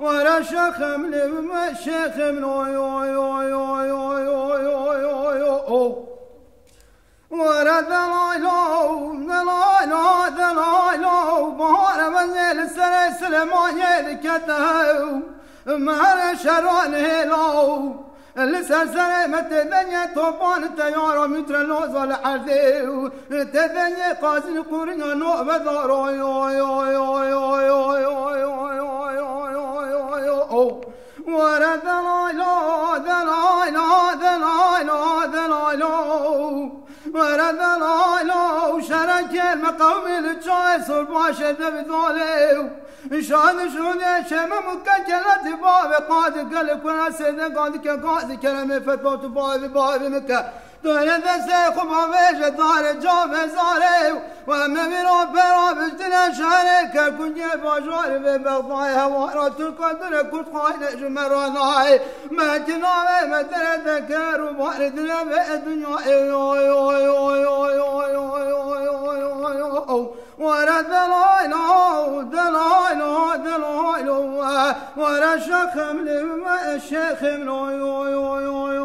ورا شخم لما شخم اوي اوي اوي اوي اوي اوي اوي اوي اوي ورا دلايلو دلايلو دلايلو بهار بنزل سلسلة ما يلكتها مهر شرون هلاو السلسلة مت الدنيا طوفان تيار متر لوز الحردي تدنيا قازن قرن نو بدارو يو يو يو يو يو يو يو يو يو يو ورا دلايلو دلايلو دلايلو دلايلو ورا دلايلو قومي لتشوي صور باشا دبي بذولي شان شوني يا شمم وكجلة بابي قاد قلب وناسد قاد كقاد كلمة فتوت بابي بابي مكة. دولة سيخ وبابيش دار الجوف زاريو وما بيرو بيرو اجتنا شاري كن جيب شاري ببغضاي هوارة القدر كنت قايل جمراناي ما تنامي ما تنذكر وباردنا بأدنيا يو يو يو يو ولا دلائل دلائل دلائل ولا شخم لما الشيخ من